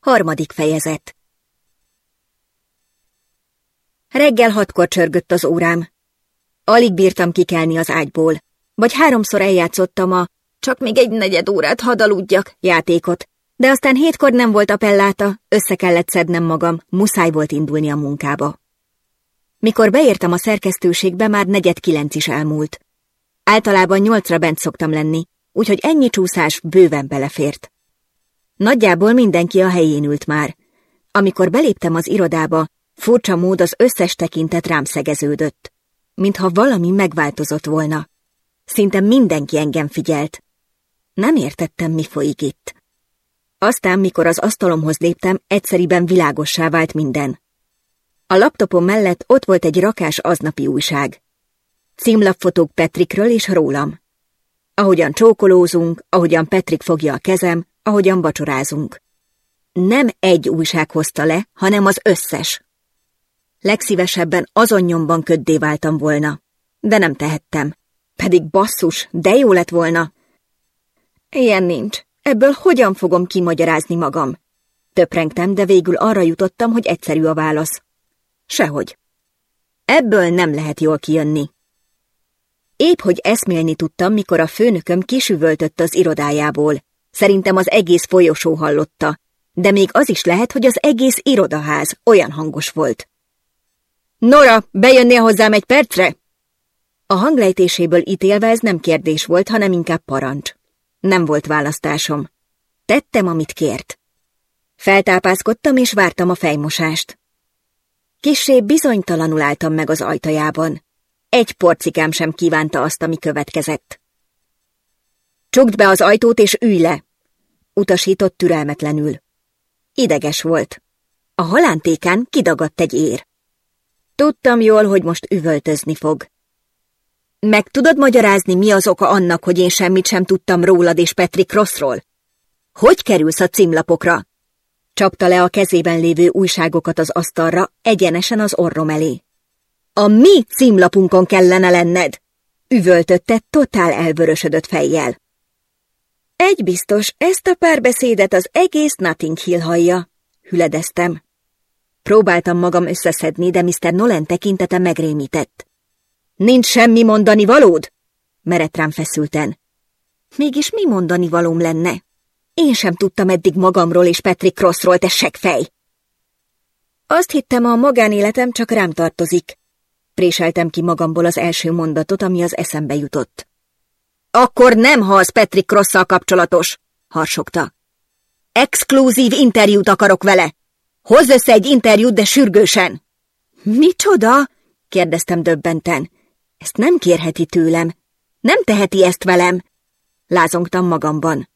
Harmadik fejezet Reggel hatkor csörgött az órám. Alig bírtam kikelni az ágyból, vagy háromszor eljátszottam a csak még egy negyed órát hadaludjak játékot, de aztán hétkor nem volt appelláta, össze kellett szednem magam, muszáj volt indulni a munkába. Mikor beértem a szerkesztőségbe, már negyed kilenc is elmúlt. Általában nyolcra bent szoktam lenni, úgyhogy ennyi csúszás bőven belefért. Nagyjából mindenki a helyén ült már. Amikor beléptem az irodába, furcsa mód az összes tekintet rám szegeződött. Mintha valami megváltozott volna. Szinte mindenki engem figyelt. Nem értettem, mi folyik itt. Aztán, mikor az asztalomhoz léptem, egyszeriben világossá vált minden. A laptopom mellett ott volt egy rakás aznapi újság. Címlapfotók Petrikről és rólam. Ahogyan csókolózunk, ahogyan Petrik fogja a kezem, ahogyan vacsorázunk. Nem egy újság hozta le, hanem az összes. Legszívesebben azon nyomban köddé váltam volna, de nem tehettem. Pedig basszus, de jó lett volna. Ilyen nincs. Ebből hogyan fogom kimagyarázni magam? Töprengtem, de végül arra jutottam, hogy egyszerű a válasz. Sehogy. Ebből nem lehet jól kijönni. Épp, hogy eszmélni tudtam, mikor a főnököm kisüvöltött az irodájából. Szerintem az egész folyosó hallotta, de még az is lehet, hogy az egész irodaház olyan hangos volt. Nora, bejönnél hozzám egy percre? A hanglejtéséből ítélve ez nem kérdés volt, hanem inkább parancs. Nem volt választásom. Tettem, amit kért. Feltápászkodtam és vártam a fejmosást. Kissé bizonytalanul álltam meg az ajtajában. Egy porcikám sem kívánta azt, ami következett. Csukd be az ajtót és ülj le! Utasított türelmetlenül. Ideges volt. A halántékán kidagadt egy ér. Tudtam jól, hogy most üvöltözni fog. Meg tudod magyarázni, mi az oka annak, hogy én semmit sem tudtam rólad és Petri Crossról? Hogy kerülsz a címlapokra? Csapta le a kezében lévő újságokat az asztalra, egyenesen az orrom elé. A mi címlapunkon kellene lenned! Üvöltötte totál elvörösödött fejjel. Egy biztos, ezt a párbeszédet az egész Notting Hill hallja, hüledeztem. Próbáltam magam összeszedni, de Mr. Nolan tekintete megrémített. Nincs semmi mondani valód? Merett rám feszülten. Mégis mi mondani valóm lenne? Én sem tudtam eddig magamról és Patrick Crossról, te fej. Azt hittem, a magánéletem csak rám tartozik. Préseltem ki magamból az első mondatot, ami az eszembe jutott. Akkor nem, ha az Patrick Crossszal kapcsolatos, harsogta. Exkluzív interjút akarok vele. Hozz össze egy interjút, de sürgősen. Micsoda? kérdeztem döbbenten. Ezt nem kérheti tőlem. Nem teheti ezt velem. Lázongtam magamban.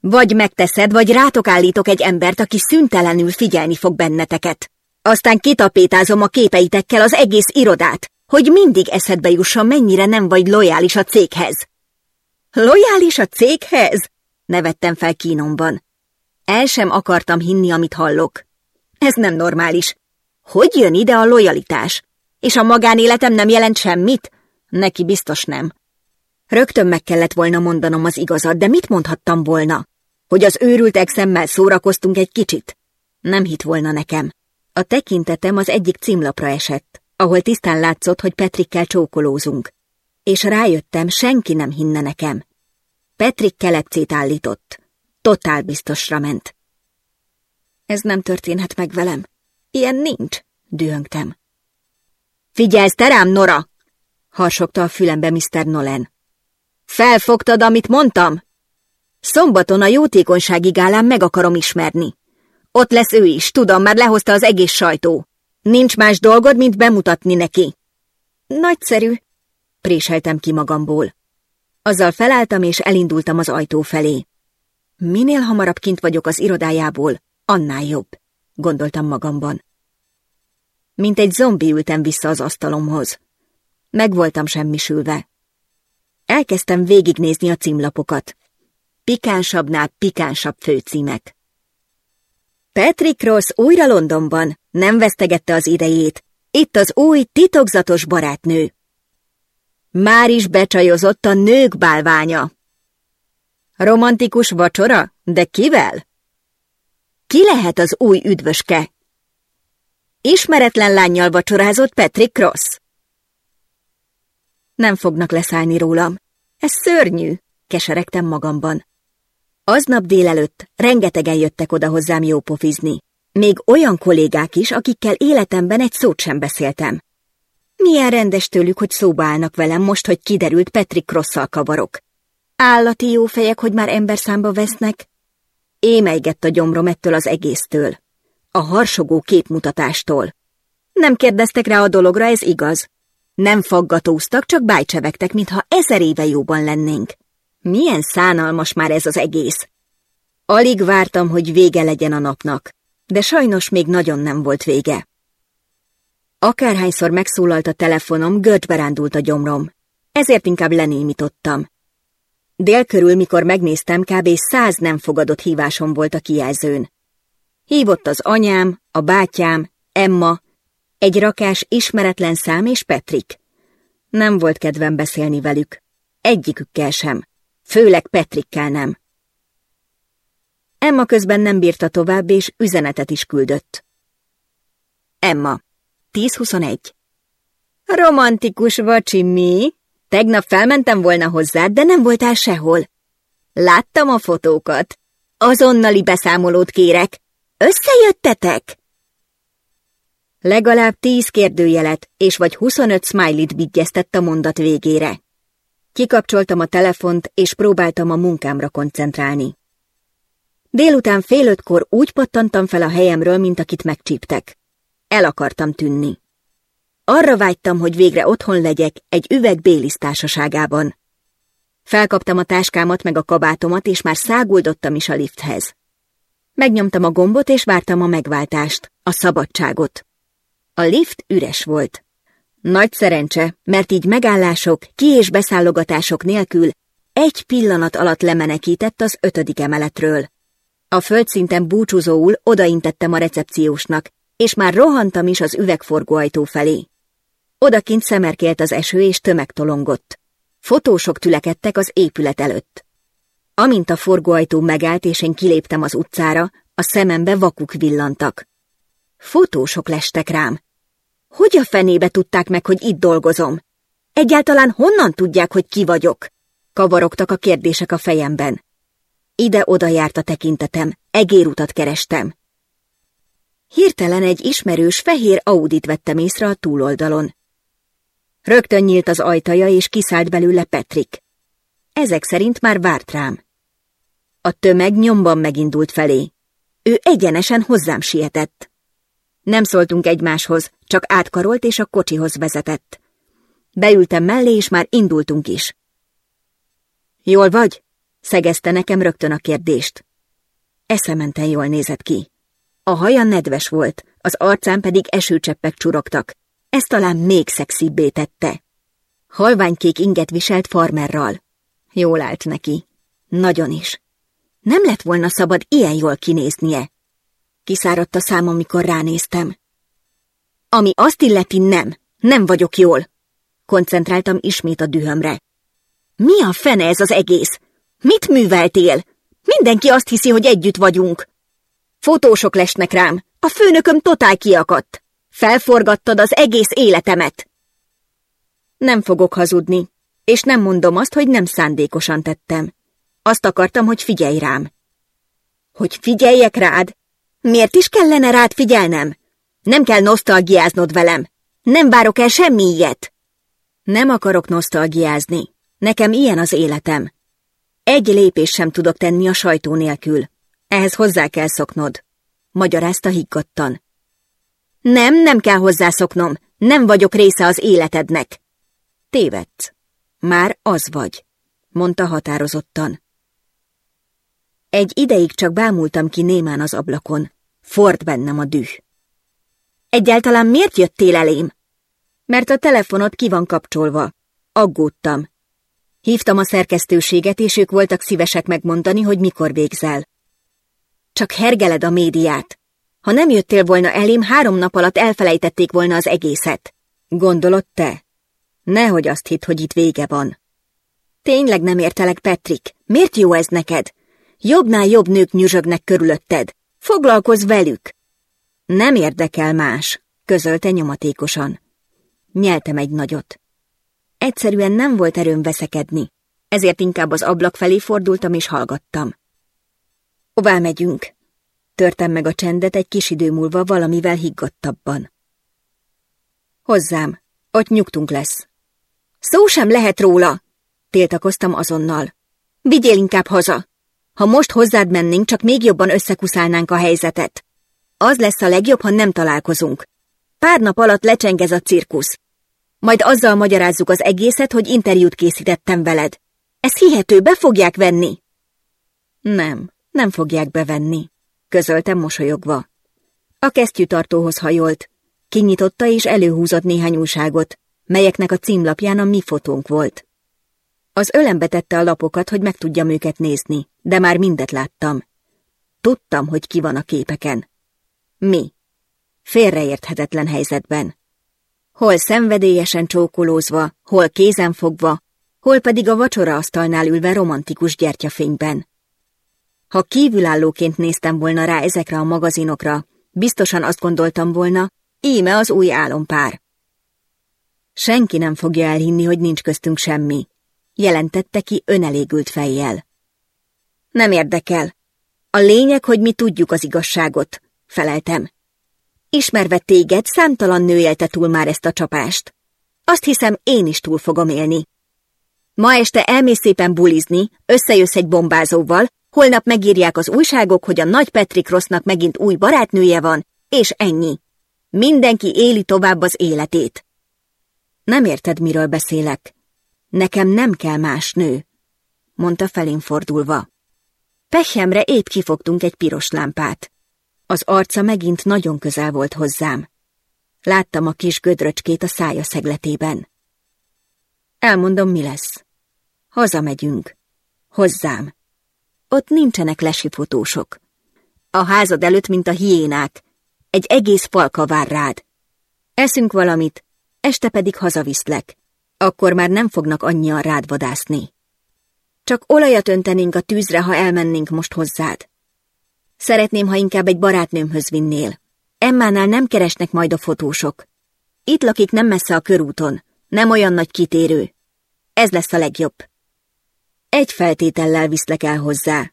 Vagy megteszed, vagy rátok állítok egy embert, aki szüntelenül figyelni fog benneteket. Aztán kitapétázom a képeitekkel az egész irodát, hogy mindig eszedbe jusson, mennyire nem vagy lojális a céghez. Lojális a céghez? Nevettem fel kínomban. El sem akartam hinni, amit hallok. Ez nem normális. Hogy jön ide a lojalitás? És a magánéletem nem jelent semmit? Neki biztos nem. Rögtön meg kellett volna mondanom az igazat, de mit mondhattam volna? Hogy az őrült exemmel szórakoztunk egy kicsit? Nem hit volna nekem. A tekintetem az egyik címlapra esett, ahol tisztán látszott, hogy Petrikkel csókolózunk. És rájöttem, senki nem hinne nekem. Petrik kelepcét állított. Totál biztosra ment. Ez nem történhet meg velem. Ilyen nincs, dühöngtem. Figyelsz te rám, Nora! harsogta a fülembe Mr. Nolan. Felfogtad, amit mondtam? Szombaton a jótékonysági gálán meg akarom ismerni. Ott lesz ő is, tudom, már lehozta az egész sajtó. Nincs más dolgod, mint bemutatni neki. Nagyszerű, préseltem ki magamból. Azzal felálltam és elindultam az ajtó felé. Minél hamarabb kint vagyok az irodájából, annál jobb, gondoltam magamban. Mint egy zombi ültem vissza az asztalomhoz. Meg voltam semmisülve. Elkezdtem végignézni a címlapokat. Pikánsabbnál pikánsabb főcímek. Patrick Ross újra Londonban, nem vesztegette az idejét. Itt az új, titokzatos barátnő. Már is becsajozott a nők bálványa. Romantikus vacsora? De kivel? Ki lehet az új üdvöske? Ismeretlen lányjal vacsorázott Patrick Cross. Nem fognak leszállni rólam. Ez szörnyű, keseregtem magamban. Aznap délelőtt rengetegen jöttek oda hozzám jópofizni. Még olyan kollégák is, akikkel életemben egy szót sem beszéltem. Milyen rendes tőlük, hogy szóba állnak velem most, hogy kiderült Patrick Crossszal kavarok. Állati jó fejek, hogy már ember számba vesznek. Émeigett a gyomrom ettől az egésztől. A harsogó képmutatástól. Nem kérdeztek rá a dologra, ez igaz. Nem faggatóztak, csak bájcsevegtek, mintha ezer éve jóban lennénk. Milyen szánalmas már ez az egész. Alig vártam, hogy vége legyen a napnak, de sajnos még nagyon nem volt vége. Akárhányszor megszólalt a telefonom, görcsbe rándult a gyomrom. Ezért inkább lenémítottam. Dél körül, mikor megnéztem, kb. száz nem fogadott hívásom volt a kijelzőn. Hívott az anyám, a bátyám, Emma, egy rakás ismeretlen szám és Petrik. Nem volt kedvem beszélni velük. Egyikükkel sem. Főleg Petrikkel nem. Emma közben nem bírta tovább, és üzenetet is küldött. Emma, 10.21 Romantikus vacsi mi? Tegnap felmentem volna hozzád, de nem voltál sehol. Láttam a fotókat. Azonnali beszámolót kérek. Összejöttetek? Legalább tíz kérdőjelet és vagy 25 smiley-t vigyeztett a mondat végére. Kikapcsoltam a telefont, és próbáltam a munkámra koncentrálni. Délután fél ötkor úgy pattantam fel a helyemről, mint akit megcsíptek. El akartam tűnni. Arra vágytam, hogy végre otthon legyek egy üveg Bélisz társaságában. Felkaptam a táskámat meg a kabátomat, és már száguldottam is a lifthez. Megnyomtam a gombot, és vártam a megváltást, a szabadságot. A lift üres volt. Nagy szerencse, mert így megállások, ki- és beszállogatások nélkül egy pillanat alatt lemenekített az ötödik emeletről. A földszinten búcsúzóul odaintettem a recepciósnak, és már rohantam is az üvegforgóajtó felé. Odakint szemerkélt az eső és tömegtolongott. Fotósok tülekedtek az épület előtt. Amint a forgóajtó megállt és én kiléptem az utcára, a szemembe vakuk villantak. Fotósok lestek rám. Hogy a fenébe tudták meg, hogy itt dolgozom? Egyáltalán honnan tudják, hogy ki vagyok? Kavarogtak a kérdések a fejemben. Ide-oda járt a tekintetem, egérutat kerestem. Hirtelen egy ismerős fehér Audit vettem észre a túloldalon. Rögtön nyílt az ajtaja, és kiszállt belőle Petrik. Ezek szerint már várt rám. A tömeg nyomban megindult felé. Ő egyenesen hozzám sietett. Nem szóltunk egymáshoz, csak átkarolt és a kocsihoz vezetett. Beültem mellé, és már indultunk is. Jól vagy? szegezte nekem rögtön a kérdést. Eszementen jól nézett ki. A haja nedves volt, az arcán pedig esőcseppek csurogtak. Ez talán még szexibbé tette. Halványkék inget viselt farmerral. Jól állt neki. Nagyon is. Nem lett volna szabad ilyen jól kinéznie. Kiszáradt a szám, amikor ránéztem. Ami azt illeti nem, nem vagyok jól. Koncentráltam ismét a dühömre. Mi a fene ez az egész? Mit műveltél? Mindenki azt hiszi, hogy együtt vagyunk. Fotósok lesnek rám, a főnököm totál kiakadt. Felforgattad az egész életemet. Nem fogok hazudni, és nem mondom azt, hogy nem szándékosan tettem. Azt akartam, hogy figyelj rám. Hogy figyeljek rád? Miért is kellene rád figyelnem? Nem kell nosztalgiáznod velem. Nem várok el semmi ilyet. Nem akarok nosztalgiázni. Nekem ilyen az életem. Egy lépés sem tudok tenni a sajtó nélkül. Ehhez hozzá kell szoknod. Magyarázta higgadtan. Nem, nem kell hozzászoknom. Nem vagyok része az életednek. Tévedsz. Már az vagy, mondta határozottan. Egy ideig csak bámultam ki némán az ablakon. Ford bennem a düh. Egyáltalán miért jöttél elém? Mert a telefonod ki van kapcsolva. Aggódtam. Hívtam a szerkesztőséget, és ők voltak szívesek megmondani, hogy mikor végzel. Csak hergeled a médiát. Ha nem jöttél volna elém, három nap alatt elfelejtették volna az egészet. Gondolod te? Nehogy azt hitt, hogy itt vége van. Tényleg nem értelek, Petrik. Miért jó ez neked? Jobbnál jobb nők nyüzsögnek körülötted. Foglalkozz velük! Nem érdekel más, közölte nyomatékosan. Nyeltem egy nagyot. Egyszerűen nem volt erőm veszekedni, ezért inkább az ablak felé fordultam és hallgattam. Hová megyünk? Törtem meg a csendet egy kis idő múlva valamivel higgadtabban. Hozzám, ott nyugtunk lesz. Szó sem lehet róla, tiltakoztam azonnal. Vigyél inkább haza. Ha most hozzád mennénk, csak még jobban összekuszálnánk a helyzetet. Az lesz a legjobb, ha nem találkozunk. Pár nap alatt lecseng a cirkusz. Majd azzal magyarázzuk az egészet, hogy interjút készítettem veled. Ez hihető, be fogják venni? Nem, nem fogják bevenni, közöltem mosolyogva. A kesztyűtartóhoz hajolt. Kinyitotta és előhúzott néhány újságot, melyeknek a címlapján a mi fotónk volt. Az ölembe tette a lapokat, hogy meg tudjam őket nézni, de már mindet láttam. Tudtam, hogy ki van a képeken. Mi? Félreérthetetlen helyzetben. Hol szenvedélyesen csókolózva, hol kézenfogva, hol pedig a vacsora asztalnál ülve romantikus gyertyafényben. Ha kívülállóként néztem volna rá ezekre a magazinokra, biztosan azt gondoltam volna, íme az új álompár. Senki nem fogja elhinni, hogy nincs köztünk semmi, jelentette ki önelégült fejjel. Nem érdekel. A lényeg, hogy mi tudjuk az igazságot, feleltem. Ismerve téged, számtalan nő élte túl már ezt a csapást. Azt hiszem, én is túl fogom élni. Ma este elmész szépen bulizni, összejössz egy bombázóval, holnap megírják az újságok, hogy a nagy Patrick Rossnak megint új barátnője van, és ennyi. Mindenki éli tovább az életét. Nem érted, miről beszélek. Nekem nem kell más nő, mondta felén fordulva. Pehemre épp kifogtunk egy piros lámpát. Az arca megint nagyon közel volt hozzám. Láttam a kis gödröcskét a szája szegletében. Elmondom, mi lesz. Hazamegyünk. Hozzám. Ott nincsenek lesifotósok. A házad előtt, mint a hiénák. Egy egész falka vár rád. Eszünk valamit, este pedig hazaviszlek. Akkor már nem fognak annyian rád vadászni. Csak olajat öntenénk a tűzre, ha elmennénk most hozzád. Szeretném, ha inkább egy barátnőmhöz vinnél. Emmánál nem keresnek majd a fotósok. Itt lakik nem messze a körúton, nem olyan nagy kitérő. Ez lesz a legjobb. Egy feltétellel viszlek el hozzá.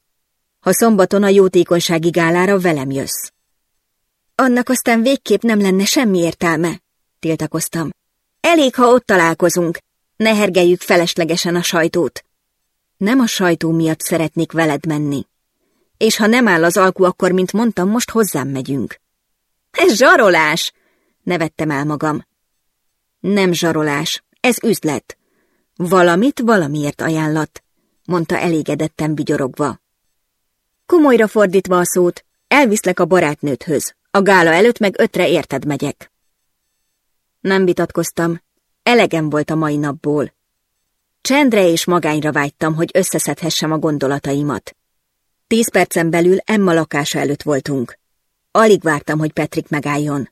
Ha szombaton a jótékonysági gálára velem jössz. Annak aztán végképp nem lenne semmi értelme, tiltakoztam. Elég, ha ott találkozunk. Ne hergeljük feleslegesen a sajtót. Nem a sajtó miatt szeretnék veled menni. És ha nem áll az alku, akkor, mint mondtam, most hozzám megyünk. Ez zsarolás! Nevettem el magam. Nem zsarolás, ez üzlet. Valamit valamiért ajánlat, mondta elégedetten vigyorogva. Komolyra fordítva a szót, elviszlek a barátnődhöz. A gála előtt meg ötre érted megyek. Nem vitatkoztam, elegem volt a mai napból. Csendre és magányra vágytam, hogy összeszedhessem a gondolataimat. Tíz percen belül Emma lakása előtt voltunk. Alig vártam, hogy Petrik megálljon.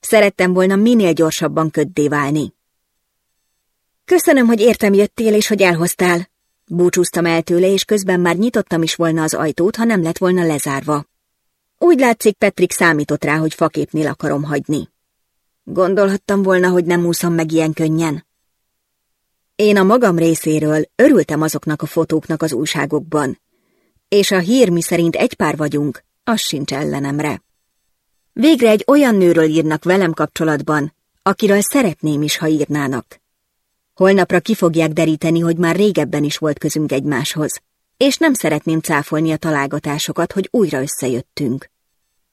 Szerettem volna minél gyorsabban köddé válni. Köszönöm, hogy értem jöttél és hogy elhoztál. Búcsúztam el tőle, és közben már nyitottam is volna az ajtót, ha nem lett volna lezárva. Úgy látszik, Petrik számított rá, hogy faképnél akarom hagyni. Gondolhattam volna, hogy nem úszom meg ilyen könnyen. Én a magam részéről örültem azoknak a fotóknak az újságokban, és a hír mi szerint egy pár vagyunk, az sincs ellenemre. Végre egy olyan nőről írnak velem kapcsolatban, akiről szeretném is, ha írnának. Holnapra ki fogják deríteni, hogy már régebben is volt közünk egymáshoz, és nem szeretném cáfolni a találgatásokat, hogy újra összejöttünk.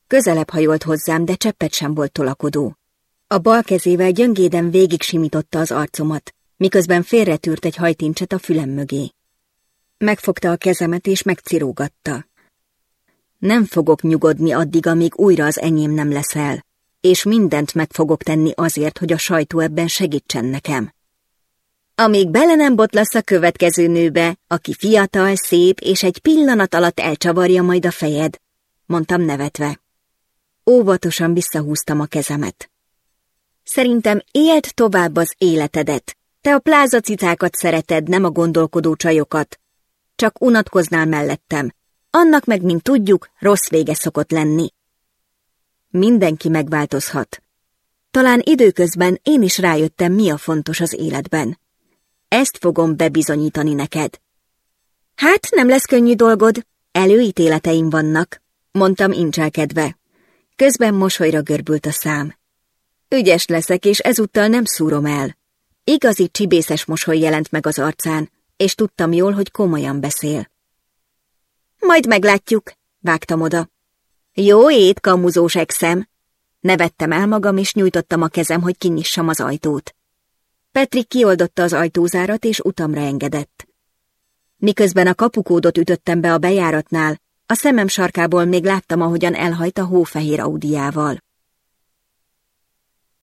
Közelebb hajolt hozzám, de cseppet sem volt tolakodó. A bal kezével gyöngéden végig simította az arcomat, miközben félretűrt egy hajtincset a fülem mögé. Megfogta a kezemet és megcirógatta. Nem fogok nyugodni addig, amíg újra az enyém nem leszel, és mindent meg fogok tenni azért, hogy a sajtó ebben segítsen nekem. Amíg bele nem botlasz a következő nőbe, aki fiatal, szép, és egy pillanat alatt elcsavarja majd a fejed, mondtam nevetve. Óvatosan visszahúztam a kezemet. Szerintem élt tovább az életedet. Te a plázacicákat szereted, nem a gondolkodó csajokat. Csak unatkoznál mellettem. Annak meg, mint tudjuk, rossz vége szokott lenni. Mindenki megváltozhat. Talán időközben én is rájöttem, mi a fontos az életben. Ezt fogom bebizonyítani neked. Hát, nem lesz könnyű dolgod, előítéleteim vannak, mondtam incselkedve. Közben mosolyra görbült a szám. Ügyes leszek, és ezúttal nem szúrom el. Igazi csibészes mosoly jelent meg az arcán, és tudtam jól, hogy komolyan beszél. Majd meglátjuk, vágtam oda. Jó ét, kamuzós exem! Nevettem el magam, és nyújtottam a kezem, hogy kinyissam az ajtót. Petrik kioldotta az ajtózárat, és utamra engedett. Miközben a kapukódot ütöttem be a bejáratnál, a szemem sarkából még láttam, ahogyan elhajt a hófehér audiával.